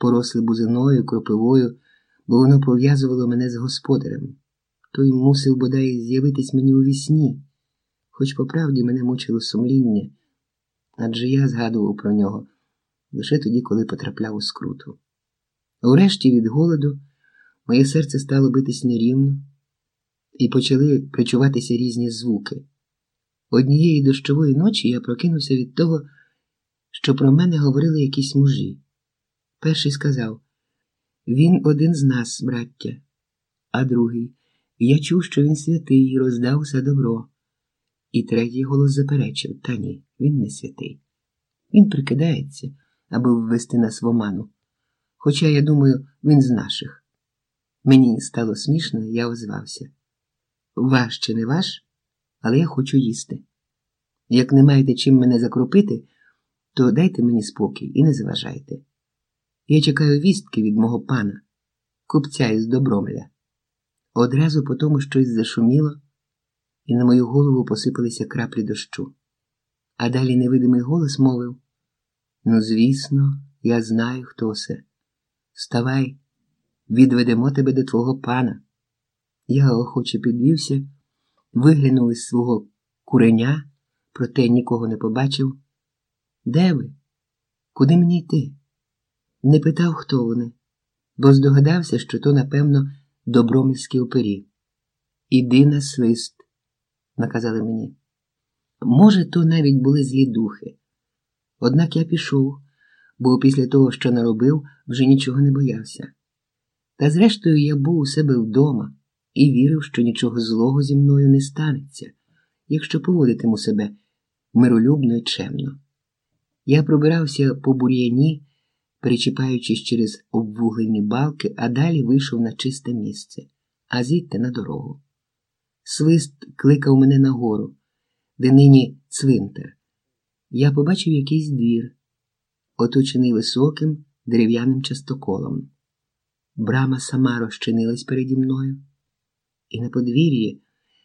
поросле бузиною, кропивою, бо воно пов'язувало мене з господарем. Той мусив бодай з'явитись мені у вісні, хоч по правді мене мучило сумління, адже я згадував про нього лише тоді, коли потрапляв у скруту. Урешті від голоду моє серце стало битись нерівно, і почали причуватися різні звуки. Однієї дощової ночі я прокинувся від того, що про мене говорили якісь мужі. Перший сказав Він один з нас, браття, а другий я чув, що він святий і роздав все добро. І третій голос заперечив та ні, він не святий. Він прикидається, аби ввести нас в оману. Хоча, я думаю, він з наших. Мені стало смішно, я озвався. Ваш чи не ваш, але я хочу їсти. Як не маєте чим мене закропити, то дайте мені спокій і не заважайте. Я чекаю вістки від мого пана, купця із Добромеля. Одразу по тому щось зашуміло, і на мою голову посипалися краплі дощу. А далі невидимий голос мовив: Ну, звісно, я знаю, хто це. Вставай, відведемо тебе до твого пана. Я охоче підвівся, виглянув із свого куреня, проте нікого не побачив. Де ви? Куди мені йти? Не питав, хто вони, бо здогадався, що то, напевно, добромільські опері. Іди на свист, наказали мені. Може, то навіть були злі духи. Однак я пішов, бо після того, що наробив, вже нічого не боявся. Та зрештою я був у себе вдома і вірив, що нічого злого зі мною не станеться, якщо поводитиму себе миролюбно і чемно. Я пробирався по бур'яні, перечіпаючись через обвуглені балки, а далі вийшов на чисте місце, а звідти на дорогу. Свист кликав мене нагору, де нині цвинтар. Я побачив якийсь двір, оточений високим дерев'яним частоколом. Брама сама розчинилась переді мною, і на подвір'ї,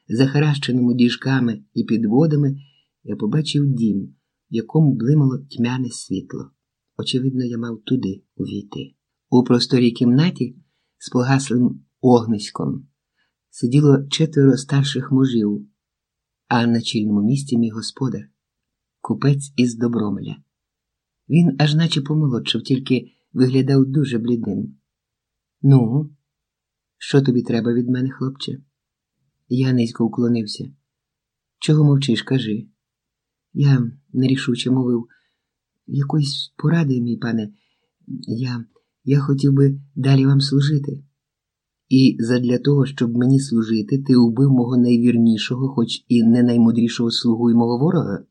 захаращеному діжками і підводами, я побачив дім, в якому блимало тьмяне світло. Очевидно, я мав туди увійти. У просторій кімнаті з погаслим огниськом сиділо четверо старших мужів, а на чільному місці мій господар, купець із Добромеля. Він аж наче помолодшав, тільки виглядав дуже блідним. Ну, що тобі треба від мене, хлопче? Я низько уклонився. Чого мовчиш, кажи? Я нерішуче мовив. Якоїсь поради, мій пане, я я хотів би далі вам служити. І задля того, щоб мені служити, ти убив мого найвірнішого, хоч і не наймудрішого слугу і мого ворога.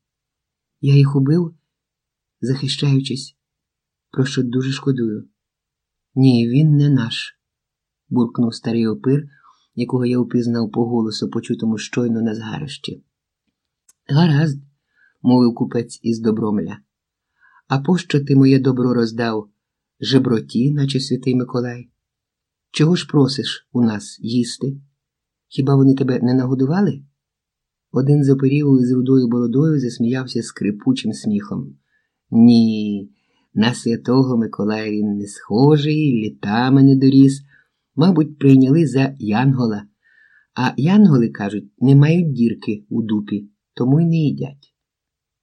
Я їх убив, захищаючись, про що дуже шкодую. Ні, він не наш, буркнув старий опир, якого я упізнав по голосу, почутому щойно на згарищі. Гаразд, мовив купець із Добромеля. А пощо ти моє добро роздав жеброті, наче святий Миколай? Чого ж просиш у нас їсти? Хіба вони тебе не нагодували? Один з оперів із рудою бородою засміявся скрипучим сміхом. Ні, на святого Миколая він не схожий, літами не доріс, мабуть, прийняли за Янгола. А янголи, кажуть, не мають дірки у дупі, тому й не їдять.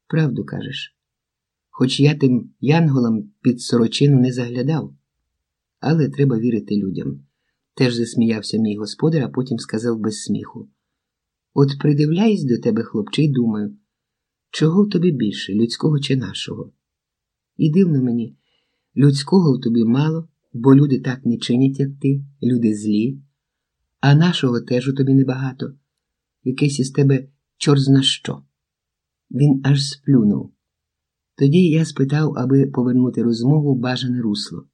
Правду кажеш. Хоч я тим янголам під сорочину не заглядав, але треба вірити людям. Теж засміявся мій господар, а потім сказав без сміху. От придивляюсь до тебе, хлопче, і думаю, чого в тобі більше, людського чи нашого? І дивно мені, людського в тобі мало, бо люди так не чинять, як ти, люди злі, а нашого теж у тобі небагато, якийсь із тебе чорт зна що. Він аж сплюнув. Тоді я спитав, аби повернути розмову в бажане русло.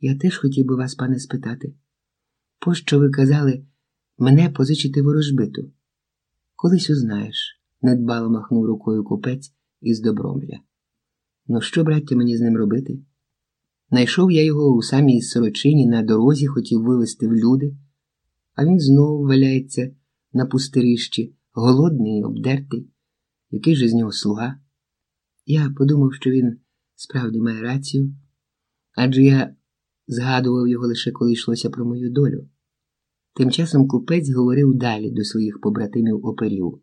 Я теж хотів би вас, пане, спитати, пощо ви казали мене позичити ворожбиту? Колись узнаєш, недбало махнув рукою купець із Добромля. Ну, що, браття, мені з ним робити? Найшов я його у самій сорочині на дорозі, хотів вивезти в люди, а він знову валяється на пустирищі, голодний і обдертий, який же з нього слуга. Я подумав, що він справді має рацію, адже я згадував його лише коли йшлося про мою долю. Тим часом купець говорив далі до своїх побратимів оперів,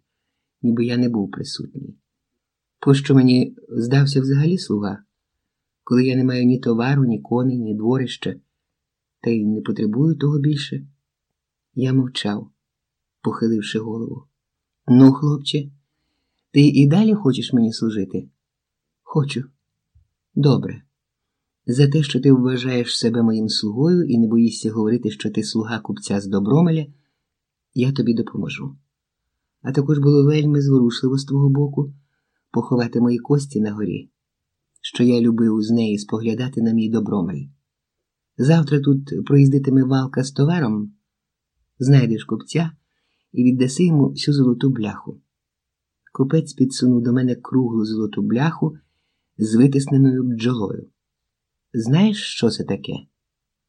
ніби я не був присутній. Пощо мені здався взагалі слуга, коли я не маю ні товару, ні коней, ні дворища, та й не потребую того більше. Я мовчав, похиливши голову. Ну, хлопче, ти і далі хочеш мені служити? Хочу. Добре. За те, що ти вважаєш себе моїм слугою і не боїшся говорити, що ти слуга купця з Добромеля, я тобі допоможу. А також було вельми зворушливо з твого боку поховати мої кості на горі, що я любив з неї споглядати на мій Добромель. Завтра тут проїздитиме валка з товаром, знайдеш купця і віддаси йому всю золоту бляху. Купець підсунув до мене круглу золоту бляху з витисненою бджолою. Знаєш, що це таке?